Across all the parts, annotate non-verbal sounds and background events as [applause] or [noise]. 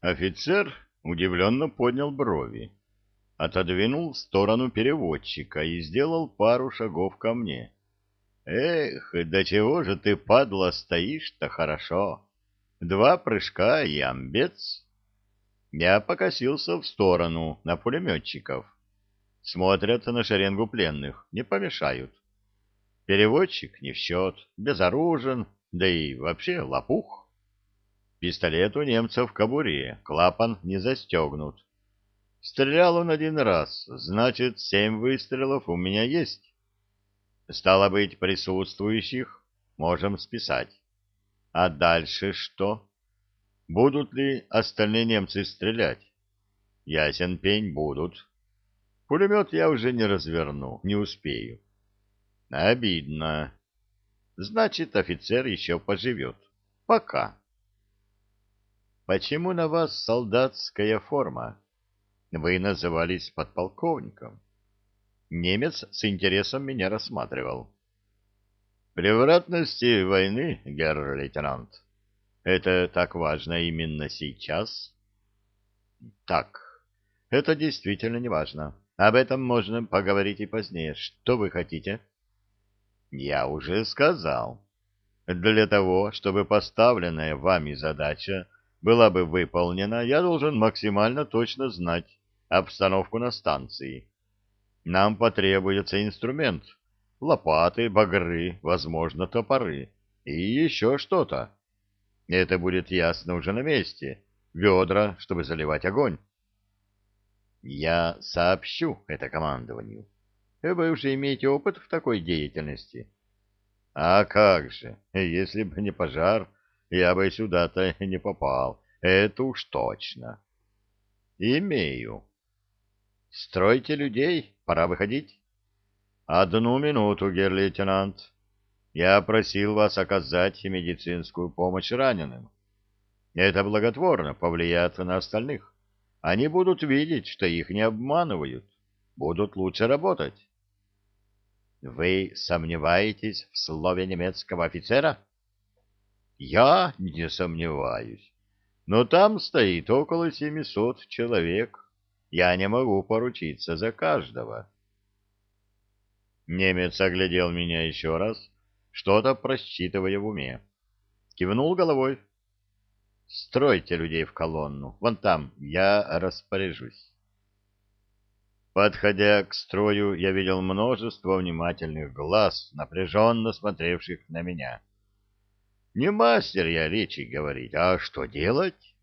Офицер удивленно поднял брови, отодвинул в сторону переводчика и сделал пару шагов ко мне. «Эх, до чего же ты, падла, стоишь-то хорошо! Два прыжка и амбец!» Я покосился в сторону, на пулеметчиков. Смотрят на шеренгу пленных, не помешают. Переводчик не в счет, безоружен, да и вообще лопух. Пистолет у немцев в кобуре, клапан не застегнут. Стрелял он один раз, значит, семь выстрелов у меня есть. Стало быть, присутствующих можем списать. А дальше что? Будут ли остальные немцы стрелять? Ясен пень, будут. Пулемет я уже не разверну, не успею. Обидно. Значит, офицер еще поживет. Пока. Почему на вас солдатская форма? Вы назывались подполковником. Немец с интересом меня рассматривал. Превратности войны, герр-лейтенант. Это так важно именно сейчас? Так, это действительно не важно. Об этом можно поговорить и позднее. Что вы хотите? Я уже сказал. Для того, чтобы поставленная вами задача была бы выполнена, я должен максимально точно знать обстановку на станции. Нам потребуется инструмент, лопаты, багры, возможно, топоры и еще что-то. Это будет ясно уже на месте. Ведра, чтобы заливать огонь. Я сообщу это командованию. Вы уже имеете опыт в такой деятельности. А как же, если бы не пожар, я бы сюда-то [laughs] не попал. Это уж точно. Имею. Стройте людей, пора выходить. Одну минуту, гер-лейтенант. Я просил вас оказать медицинскую помощь раненым. Это благотворно повлияет на остальных. Они будут видеть, что их не обманывают, будут лучше работать. Вы сомневаетесь в слове немецкого офицера? Я не сомневаюсь. Но там стоит около семисот человек. Я не могу поручиться за каждого. Немец оглядел меня еще раз, что-то просчитывая в уме. Кивнул головой. «Стройте людей в колонну. Вон там. Я распоряжусь». Подходя к строю, я видел множество внимательных глаз, напряженно смотревших на меня. Не мастер я речи говорить, а что делать?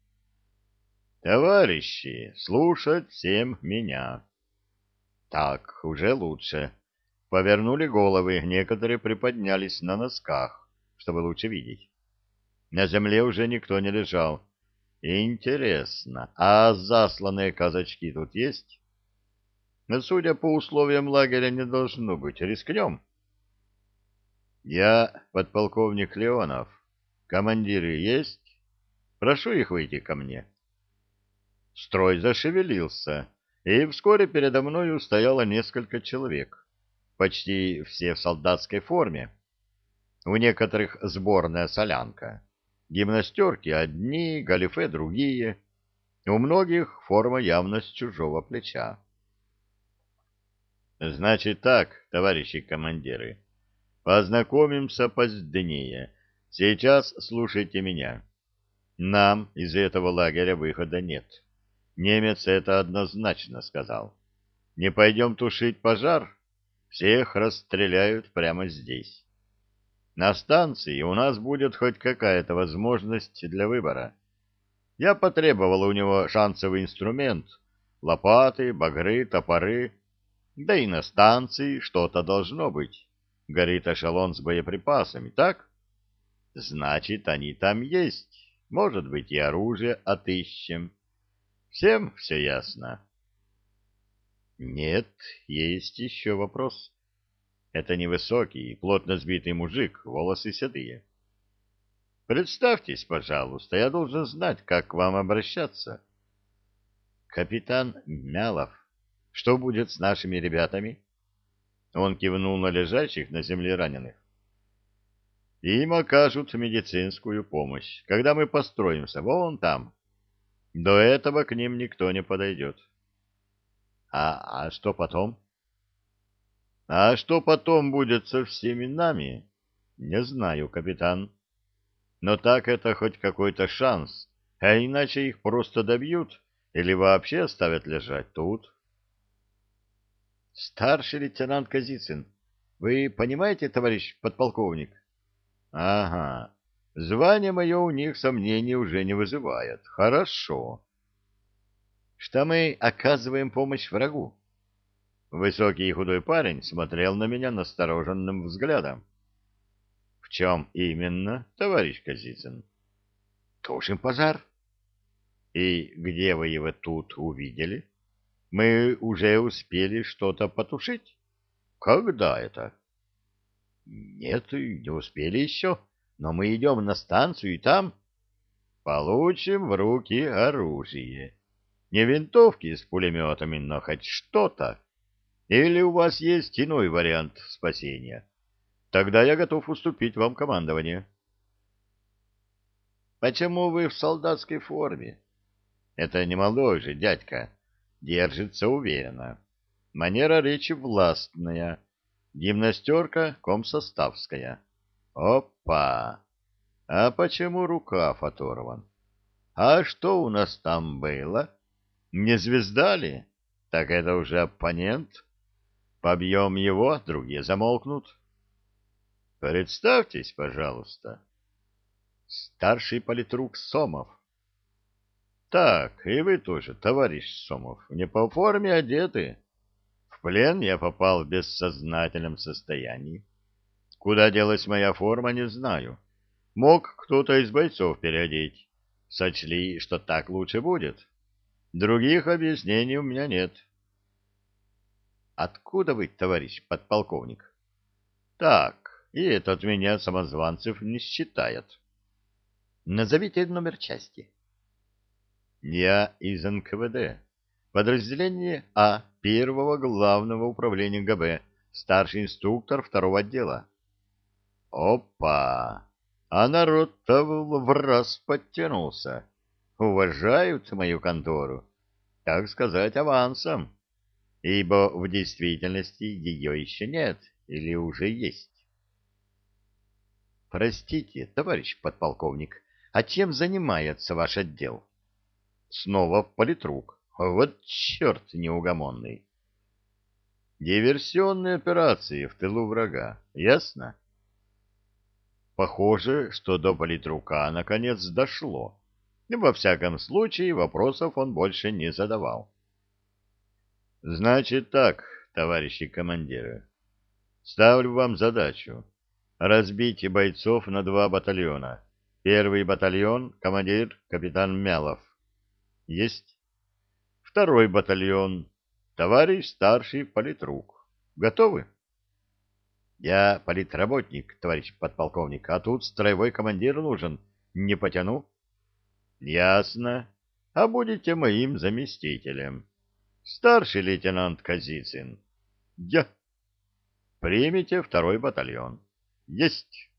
Товарищи, слушать всем меня. Так, уже лучше. Повернули головы, некоторые приподнялись на носках, чтобы лучше видеть. На земле уже никто не лежал. Интересно, а засланные казачки тут есть? Но, судя по условиям лагеря, не должно быть. Рискнем? Я подполковник Леонов. Командиры есть? Прошу их выйти ко мне. Строй зашевелился, и вскоре передо мною стояло несколько человек, почти все в солдатской форме. У некоторых сборная солянка. Гимнастерки одни, галифе другие. У многих форма явно с чужого плеча. Значит так, товарищи командиры, познакомимся позднее. Сейчас слушайте меня. Нам из этого лагеря выхода нет. Немец это однозначно сказал. Не пойдем тушить пожар, всех расстреляют прямо здесь. На станции у нас будет хоть какая-то возможность для выбора. Я потребовал у него шансовый инструмент, лопаты, багры, топоры, да и на станции что-то должно быть. Горит эшелон с боеприпасами, так? Значит, они там есть. Может быть, и оружие отыщем. Всем все ясно? Нет, есть еще вопрос. Это невысокий, плотно сбитый мужик, волосы седые. Представьтесь, пожалуйста, я должен знать, как к вам обращаться. Капитан Мялов. Что будет с нашими ребятами? Он кивнул на лежащих на земле раненых. Им окажут медицинскую помощь, когда мы построимся, вон там. До этого к ним никто не подойдет. А, а что потом? А что потом будет со всеми нами? Не знаю, капитан. Но так это хоть какой-то шанс, а иначе их просто добьют или вообще оставят лежать тут. Старший лейтенант Казицын, вы понимаете, товарищ подполковник? Ага. Звание мое у них сомнений уже не вызывает. Хорошо. Что мы оказываем помощь врагу? Высокий и худой парень смотрел на меня настороженным взглядом. — В чем именно, товарищ Казицын? — Тушим пожар. — И где вы его тут увидели? Мы уже успели что-то потушить. — Когда это? — Нет, не успели еще, но мы идем на станцию и там... — Получим в руки оружие. Не винтовки с пулеметами, но хоть что-то. Или у вас есть иной вариант спасения? Тогда я готов уступить вам командование. Почему вы в солдатской форме? Это не молодой же дядька. Держится уверенно. Манера речи властная. Гимнастерка комсоставская. Опа! А почему рукав оторван? А что у нас там было? Не звезда ли? Так это уже оппонент. Побьем его, другие замолкнут. Представьтесь, пожалуйста. Старший политрук Сомов. Так, и вы тоже, товарищ Сомов, не по форме одеты. Плен я попал в бессознательном состоянии. Куда делась моя форма, не знаю. Мог кто-то из бойцов переодеть. Сочли, что так лучше будет. Других объяснений у меня нет. Откуда вы, товарищ подполковник? Так, и этот меня самозванцев не считает. Назовите номер части. Я из НКВД. Подразделение А первого главного управления ГБ, старший инструктор второго отдела. Опа! А народ-то в раз подтянулся. Уважают мою контору, так сказать, авансом ибо в действительности ее еще нет или уже есть. Простите, товарищ подполковник, а чем занимается ваш отдел? Снова политрук. Вот черт неугомонный. Диверсионные операции в тылу врага. Ясно? Похоже, что до политрука наконец дошло. Во всяком случае, вопросов он больше не задавал. Значит так, товарищи командиры. Ставлю вам задачу разбить бойцов на два батальона. Первый батальон — командир капитан Мялов. Есть. Второй батальон — товарищ старший политрук. Готовы? Я политработник, товарищ подполковник, а тут строевой командир нужен. Не потяну? Ясно. А будете моим заместителем. Старший лейтенант Казицын. Я. Примите второй батальон. Есть.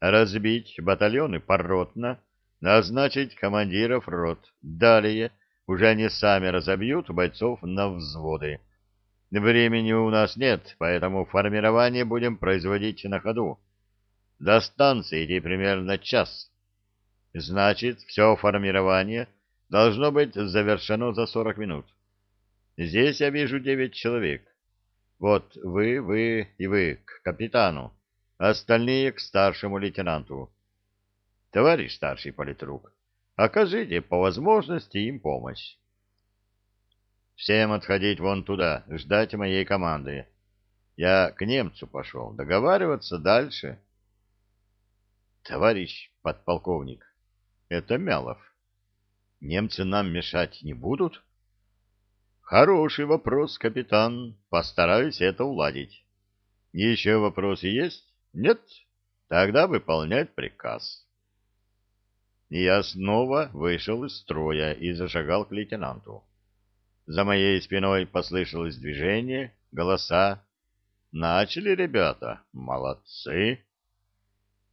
Разбить батальоны поротно, назначить командиров рот. Далее уже они сами разобьют бойцов на взводы. Времени у нас нет, поэтому формирование будем производить на ходу. До станции идти примерно час. Значит, все формирование должно быть завершено за 40 минут. Здесь я вижу девять человек. Вот вы, вы и вы к капитану, остальные к старшему лейтенанту. Товарищ старший политрук, окажите по возможности им помощь. Всем отходить вон туда, ждать моей команды. Я к немцу пошел, договариваться дальше. Товарищ подполковник, это Мялов. Немцы нам мешать не будут? — Хороший вопрос, капитан. Постараюсь это уладить. Еще вопросы есть? Нет? Тогда выполнять приказ. Я снова вышел из строя и зашагал к лейтенанту. За моей спиной послышалось движение, голоса. Начали ребята. Молодцы.